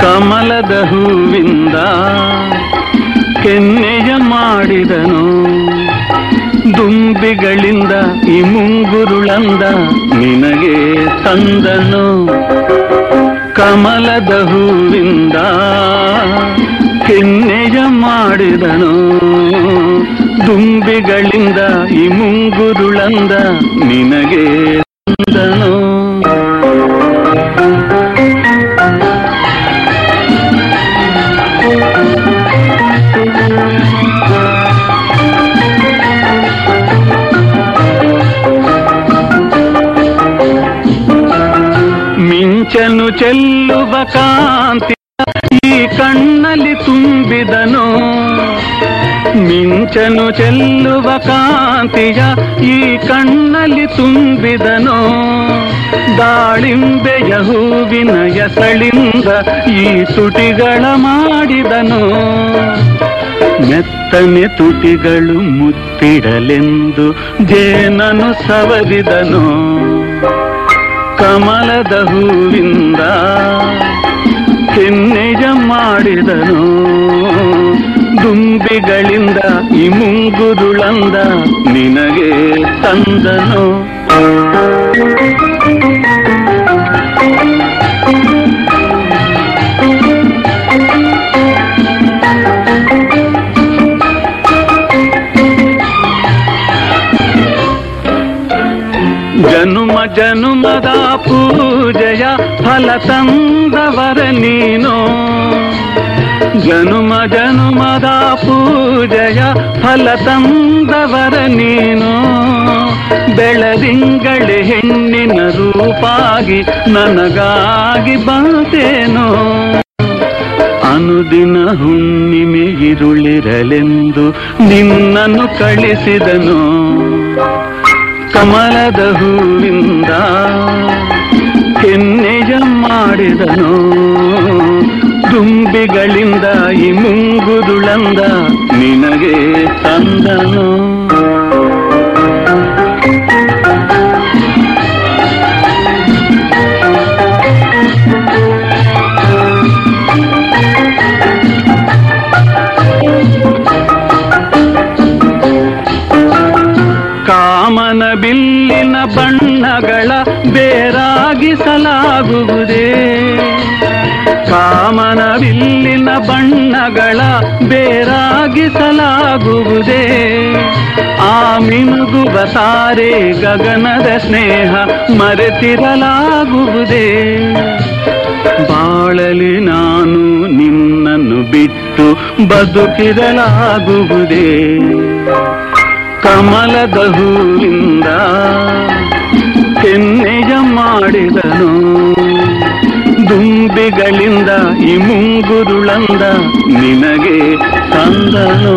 ಕಮಲದ ಹೂವಿಂದ ಕೆನ್ನೆಯ ಮಾಡಿದನು. ದುಂಬಿಗಳಿಂದ ಈ ಮುಂಗುರುಳಂದ ನಿನಗೆ ತಂದನು. ಕಮಲದ ಹೂವಿಂದ ಕೆನ್ನೆಯ ಮಾಡಿದನು. ದುಂಬಿಗಳಿಂದ ಈ ಮುಂಗುರುಳಂದ ನಿನಗೆ ತಂದನು. ಚೆಲ್ಲುವ ಕಾಂತಿ ಈ ಕಣ್ಣಲ್ಲಿ ತುಂಬಿದನು. ಮಿಂಚನು ಚೆಲ್ಲುವ ಕಾಂತಿಯ ಈ ಕಣ್ಣಲ್ಲಿ ತುಂಬಿದನು. ದಾಳಿಂಬೆಯ ಹೂವಿನ ಎಸಳಿಂದ ಈ ತುಟಿಗಳ ಮಾಡಿದನು. ಮೆತ್ತನೆ ತುಟಿಗಳು ಮುತ್ತಿಡಲೆಂದು ಜೇನನು ಸವರಿದನು. ಕಮಲದ ಹೂವಿಂದ ಕೆನ್ನೆಯ ಮಾಡಿದನು. ದುಂಬಿಗಳಿಂದ ಈ ನಿನಗೆ ತಂದನು. ಜನುಮ ಜನುಮದ ಪೂಜೆಯ ಫಲ ತಂದವರ ನೀನು. ಜನುಮ ಜನುಮದ ಪೂಜೆಯ ಫಲ ತಂದವರ ನೀನು. ಬೆಳದಿಂಗಳೆ ಹೆಣ್ಣಿನ ರೂಪಾಗಿ ನನಗಾಗಿ ಬಂತೇನೋ ಅನುದಿನ ಹುಣ್ಣಿಮೆ ಇರುಳಿರಲೆಂದು ನಿನ್ನನ್ನು ಕಳಿಸಿದನು. ಕಮಲದ ಹೂವಿಂದ ಕೆನ್ನೆಯ ಮಾಡಿದನು ತುಂಬಿಗಳಿಂದ ಈ ಮುಂಗುದುಳಂದ ನಿನಗೆ ತಂದನು. ಬೇರಾಗಿಸಲಾಗುವುದೇ ಕಾಮನ ಬಿಲ್ಲಿನ ಬಣ್ಣಗಳ ಬೇರಾಗಿಸಲಾಗುವುದೇ? ಆ ಮಿನುಗುವ ತಾರೆ ಗಗನದ ಸ್ನೇಹ ಮರೆತಿರಲಾಗುವುದೇ? ಬಾಳಲಿ ನಾನು ನಿನ್ನನ್ನು ಬಿಟ್ಟು ಬದುಕಿರಲಾಗುವುದೇ? ಕಮಲದ ಹೂವಿಂದ ದುಂಬಿಗಳಿಂದ ಈ ಮುಂಗುರುಳಂದ ನಿನಗೆ ತಂದನು